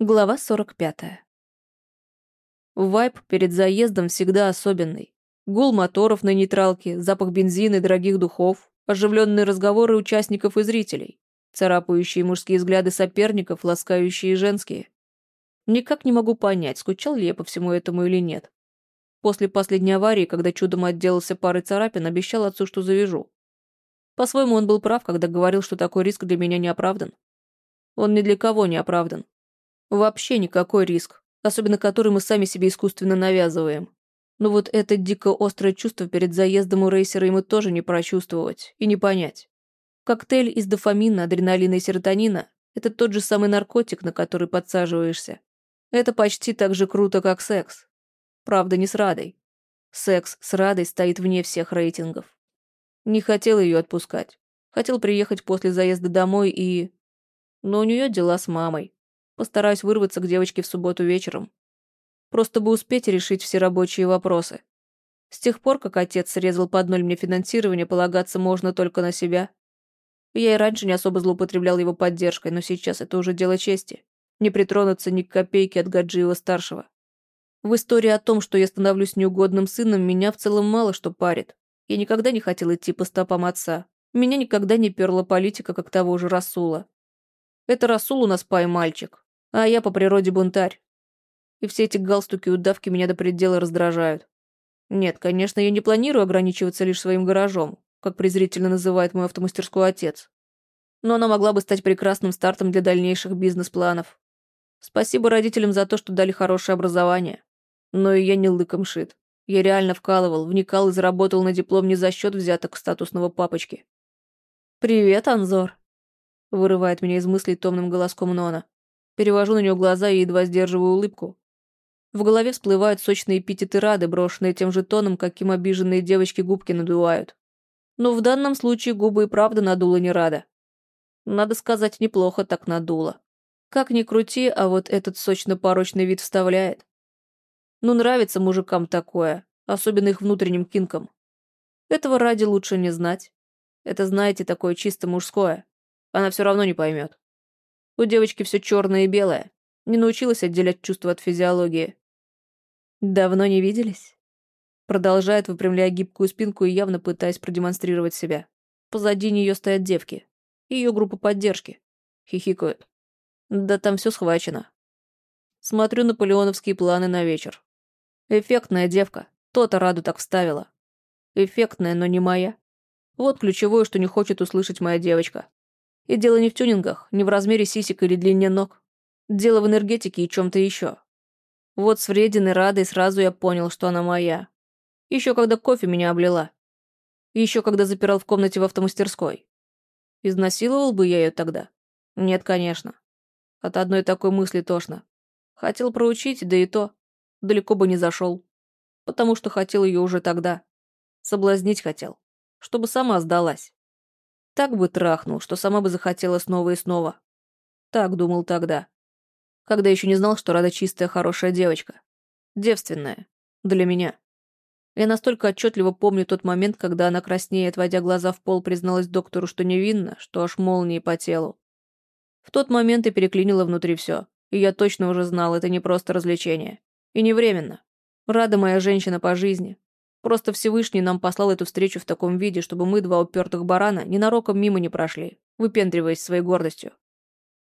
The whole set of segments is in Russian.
Глава 45. Вайп перед заездом всегда особенный. Гул моторов на нейтралке, запах бензина и дорогих духов, оживленные разговоры участников и зрителей, царапающие мужские взгляды соперников, ласкающие женские. Никак не могу понять, скучал ли я по всему этому или нет. После последней аварии, когда чудом отделался парой царапин, обещал отцу, что завяжу. По-своему, он был прав, когда говорил, что такой риск для меня не оправдан. Он ни для кого не оправдан. Вообще никакой риск, особенно который мы сами себе искусственно навязываем. Но вот это дико острое чувство перед заездом у рейсера ему тоже не прочувствовать и не понять. Коктейль из дофамина, адреналина и серотонина – это тот же самый наркотик, на который подсаживаешься. Это почти так же круто, как секс. Правда, не с Радой. Секс с Радой стоит вне всех рейтингов. Не хотел ее отпускать. Хотел приехать после заезда домой и... Но у нее дела с мамой. Постараюсь вырваться к девочке в субботу вечером. Просто бы успеть решить все рабочие вопросы. С тех пор, как отец срезал под ноль мне финансирование, полагаться можно только на себя. Я и раньше не особо злоупотреблял его поддержкой, но сейчас это уже дело чести. Не притронуться ни к копейке от Гаджиева-старшего. В истории о том, что я становлюсь неугодным сыном, меня в целом мало что парит. Я никогда не хотел идти по стопам отца. Меня никогда не перла политика, как того же Расула. Это Расул у нас пай-мальчик. А я по природе бунтарь. И все эти галстуки-удавки меня до предела раздражают. Нет, конечно, я не планирую ограничиваться лишь своим гаражом, как презрительно называет мой автомастерской отец. Но она могла бы стать прекрасным стартом для дальнейших бизнес-планов. Спасибо родителям за то, что дали хорошее образование. Но и я не лыком шит. Я реально вкалывал, вникал и заработал на диплом не за счет взяток статусного папочки. «Привет, Анзор», — вырывает меня из мыслей томным голоском Нона. Перевожу на нее глаза и едва сдерживаю улыбку. В голове всплывают сочные эпитеты рады, брошенные тем же тоном, каким обиженные девочки губки надувают. Но в данном случае губы и правда надула не рада. Надо сказать, неплохо так надула. Как ни крути, а вот этот сочно-порочный вид вставляет. Ну, нравится мужикам такое, особенно их внутренним кинкам. Этого ради лучше не знать. Это, знаете, такое чисто мужское. Она все равно не поймет. У девочки все черное и белое. Не научилась отделять чувства от физиологии. «Давно не виделись?» Продолжает, выпрямляя гибкую спинку и явно пытаясь продемонстрировать себя. Позади нее стоят девки. Ее группа поддержки. Хихикают. Да там все схвачено. Смотрю наполеоновские планы на вечер. Эффектная девка. То-то Раду так вставила. Эффектная, но не моя. Вот ключевое, что не хочет услышать моя девочка. И дело не в тюнингах, не в размере сисек или длине ног. Дело в энергетике и чем-то еще. Вот с врединой Радой сразу я понял, что она моя. Еще когда кофе меня облила. Еще когда запирал в комнате в автомастерской. Изнасиловал бы я ее тогда? Нет, конечно. От одной такой мысли тошно. Хотел проучить, да и то. Далеко бы не зашел. Потому что хотел ее уже тогда. Соблазнить хотел. Чтобы сама сдалась. Так бы трахнул, что сама бы захотела снова и снова. Так думал тогда. Когда еще не знал, что Рада чистая, хорошая девочка. Девственная. Для меня. Я настолько отчетливо помню тот момент, когда она краснея, отводя глаза в пол, призналась доктору, что невинна, что аж молнии по телу. В тот момент и переклинило внутри все. И я точно уже знал, это не просто развлечение. И не временно. Рада моя женщина по жизни. Просто Всевышний нам послал эту встречу в таком виде, чтобы мы, два упертых барана, ненароком мимо не прошли, выпендриваясь своей гордостью.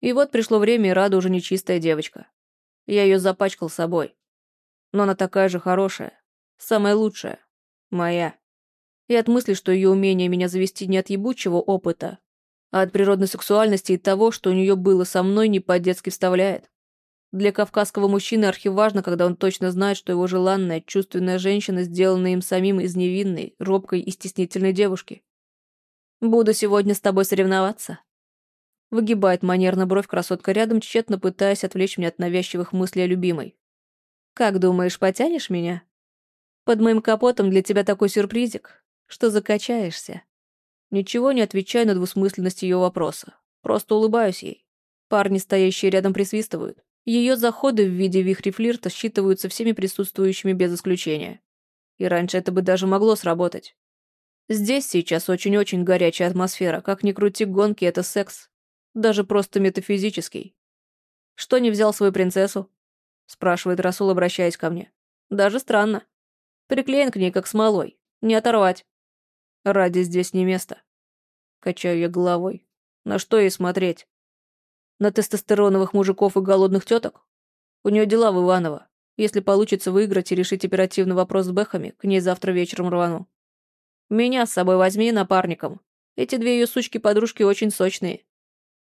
И вот пришло время, и Рада уже не чистая девочка. Я ее запачкал собой. Но она такая же хорошая, самая лучшая, моя. И от мысли, что ее умение меня завести не от ебучего опыта, а от природной сексуальности и того, что у нее было со мной, не по-детски вставляет. Для кавказского мужчины архиважно, когда он точно знает, что его желанная, чувственная женщина сделана им самим из невинной, робкой и стеснительной девушки. «Буду сегодня с тобой соревноваться». Выгибает манерно бровь красотка рядом, тщетно пытаясь отвлечь меня от навязчивых мыслей о любимой. «Как думаешь, потянешь меня? Под моим капотом для тебя такой сюрпризик, что закачаешься». Ничего не отвечаю на двусмысленность ее вопроса. Просто улыбаюсь ей. Парни, стоящие рядом, присвистывают. Ее заходы в виде вихри флирта считываются всеми присутствующими без исключения. И раньше это бы даже могло сработать. Здесь сейчас очень-очень горячая атмосфера. Как ни крути, гонки — это секс. Даже просто метафизический. Что не взял свою принцессу?» спрашивает Расул, обращаясь ко мне. «Даже странно. Приклеен к ней, как смолой. Не оторвать. Ради здесь не место». Качаю я головой. На что ей смотреть? На тестостероновых мужиков и голодных теток? У нее дела в Иваново. Если получится выиграть и решить оперативный вопрос с Бэхами, к ней завтра вечером рвану. Меня с собой возьми напарником. Эти две ее сучки-подружки очень сочные.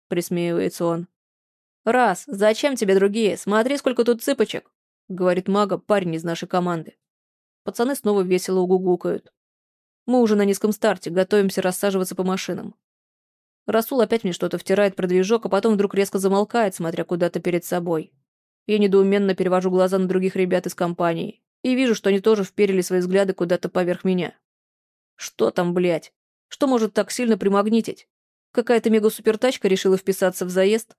Присмеивается он. «Раз, зачем тебе другие? Смотри, сколько тут цыпочек!» Говорит мага, парень из нашей команды. Пацаны снова весело угугукают. Мы уже на низком старте, готовимся рассаживаться по машинам. Расул опять мне что-то втирает про движок, а потом вдруг резко замолкает, смотря куда-то перед собой. Я недоуменно перевожу глаза на других ребят из компании и вижу, что они тоже вперили свои взгляды куда-то поверх меня. Что там, блядь? Что может так сильно примагнитить? Какая-то мега-супертачка решила вписаться в заезд?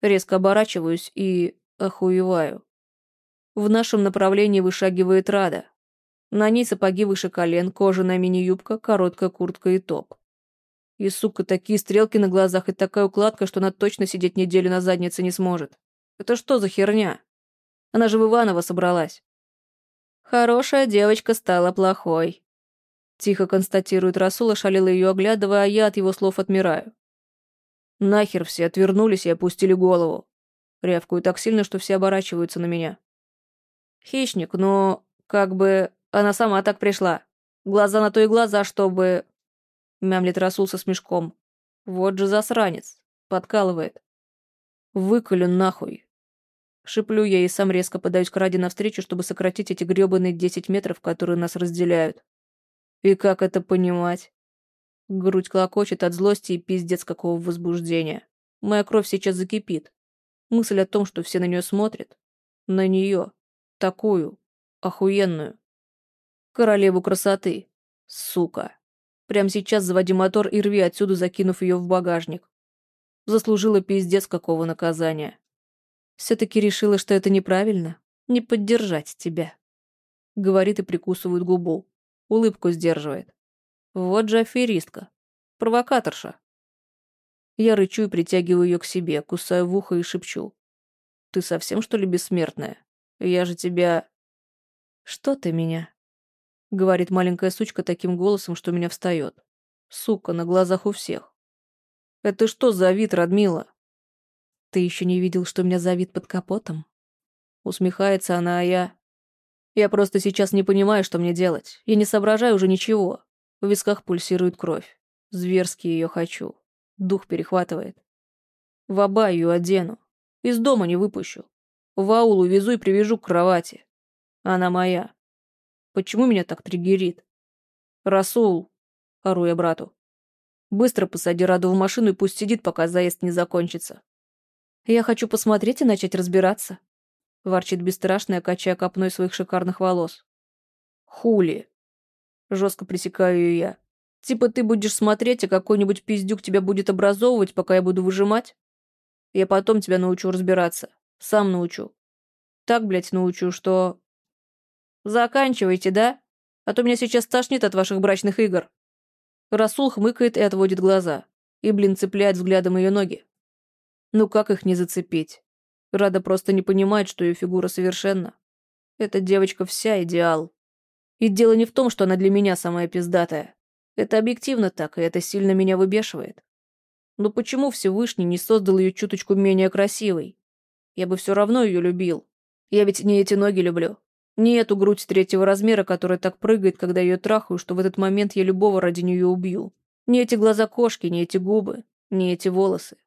Резко оборачиваюсь и охуеваю. В нашем направлении вышагивает Рада. На ней сапоги выше колен, кожаная мини-юбка, короткая куртка и топ. И, сука, такие стрелки на глазах и такая укладка, что она точно сидеть неделю на заднице не сможет. Это что за херня? Она же в Иваново собралась. Хорошая девочка стала плохой. Тихо констатирует Расул, шалила ее оглядывая, а я от его слов отмираю. Нахер все отвернулись и опустили голову. Рявкую так сильно, что все оборачиваются на меня. Хищник, но как бы она сама так пришла. Глаза на то и глаза, чтобы... Мямлет Расул со смешком. Вот же засранец. Подкалывает. Выколю нахуй. Шиплю я и сам резко подаюсь к Раде навстречу, чтобы сократить эти грёбаные десять метров, которые нас разделяют. И как это понимать? Грудь клокочет от злости и пиздец какого возбуждения. Моя кровь сейчас закипит. Мысль о том, что все на нее смотрят. На нее. Такую. Охуенную. Королеву красоты. Сука. Прямо сейчас заводи мотор и рви отсюда, закинув ее в багажник. Заслужила пиздец какого наказания. Все-таки решила, что это неправильно. Не поддержать тебя. Говорит и прикусывает губу. Улыбку сдерживает. Вот же аферистка. Провокаторша. Я рычу и притягиваю ее к себе, кусаю в ухо и шепчу. Ты совсем, что ли, бессмертная? Я же тебя... Что ты меня? — говорит маленькая сучка таким голосом, что меня встает. Сука, на глазах у всех. «Это что за вид, Радмила?» «Ты еще не видел, что у меня за вид под капотом?» Усмехается она, а я... Я просто сейчас не понимаю, что мне делать. Я не соображаю уже ничего. В висках пульсирует кровь. Зверски ее хочу. Дух перехватывает. В абаю одену. Из дома не выпущу. В аул увезу и привяжу к кровати. Она моя. Почему меня так триггерит? Расул, ору я брату. Быстро посади Раду в машину и пусть сидит, пока заезд не закончится. Я хочу посмотреть и начать разбираться. Ворчит бесстрашная, качая копной своих шикарных волос. Хули. Жестко пресекаю ее я. Типа ты будешь смотреть, а какой-нибудь пиздюк тебя будет образовывать, пока я буду выжимать? Я потом тебя научу разбираться. Сам научу. Так, блядь, научу, что... Заканчивайте, да? А то меня сейчас тошнит от ваших брачных игр. Расул хмыкает и отводит глаза. И, блин, цепляет взглядом ее ноги. Ну как их не зацепить? Рада просто не понимает, что ее фигура совершенна. Эта девочка вся идеал. И дело не в том, что она для меня самая пиздатая. Это объективно так, и это сильно меня выбешивает. Но почему Всевышний не создал ее чуточку менее красивой? Я бы все равно ее любил. Я ведь не эти ноги люблю. Не эту грудь третьего размера, которая так прыгает, когда ее трахаю, что в этот момент я любого ради нее убью. Не эти глаза кошки, не эти губы, не эти волосы.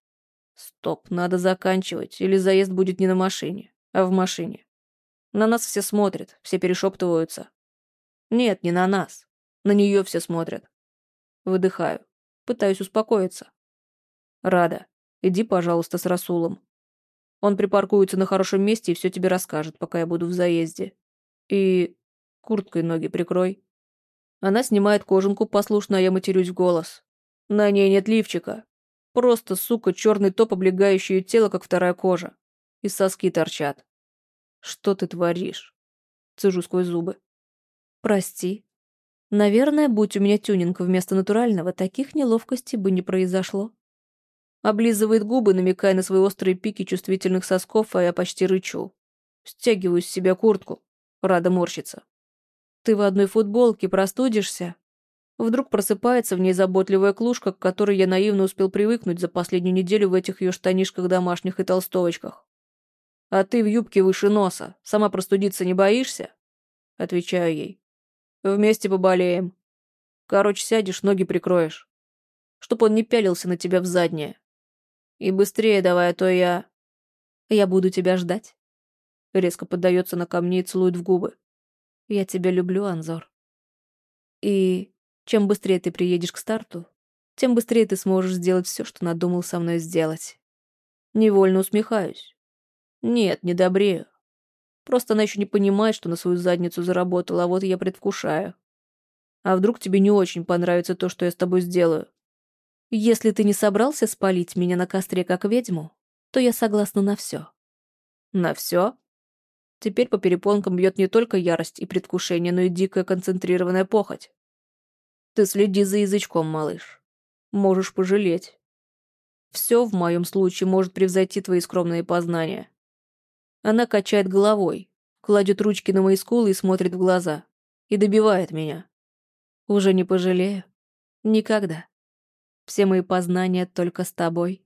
Стоп, надо заканчивать, или заезд будет не на машине, а в машине. На нас все смотрят, все перешептываются. Нет, не на нас. На нее все смотрят. Выдыхаю. Пытаюсь успокоиться. Рада, иди, пожалуйста, с Расулом. Он припаркуется на хорошем месте и все тебе расскажет, пока я буду в заезде. И курткой ноги прикрой. Она снимает кожанку, послушно, а я матерюсь в голос. На ней нет лифчика. Просто, сука, черный топ, облегающий ее тело, как вторая кожа. И соски торчат. Что ты творишь? Цежу сквозь зубы. Прости. Наверное, будь у меня тюнинг вместо натурального, таких неловкостей бы не произошло. Облизывает губы, намекая на свои острые пики чувствительных сосков, а я почти рычу. Стягиваю с себя куртку. Рада морщится. Ты в одной футболке простудишься? Вдруг просыпается в ней заботливая клушка, к которой я наивно успел привыкнуть за последнюю неделю в этих ее штанишках домашних и толстовочках. «А ты в юбке выше носа. Сама простудиться не боишься?» Отвечаю ей. «Вместе поболеем. Короче, сядешь, ноги прикроешь. Чтоб он не пялился на тебя в заднее. И быстрее давай, а то я...» «Я буду тебя ждать». Резко поддается на ко мне и целует в губы. «Я тебя люблю, Анзор. И чем быстрее ты приедешь к старту, тем быстрее ты сможешь сделать все, что надумал со мной сделать». Невольно усмехаюсь. Нет, не добрею. Просто она еще не понимает, что на свою задницу заработала, а вот я предвкушаю. А вдруг тебе не очень понравится то, что я с тобой сделаю? Если ты не собрался спалить меня на костре как ведьму, то я согласна на все. На все? Теперь по перепонкам бьет не только ярость и предвкушение, но и дикая концентрированная похоть. Ты следи за язычком, малыш. Можешь пожалеть. Все в моем случае может превзойти твои скромные познания. Она качает головой, кладет ручки на мои скулы и смотрит в глаза. И добивает меня. Уже не пожалею. Никогда. Все мои познания только с тобой.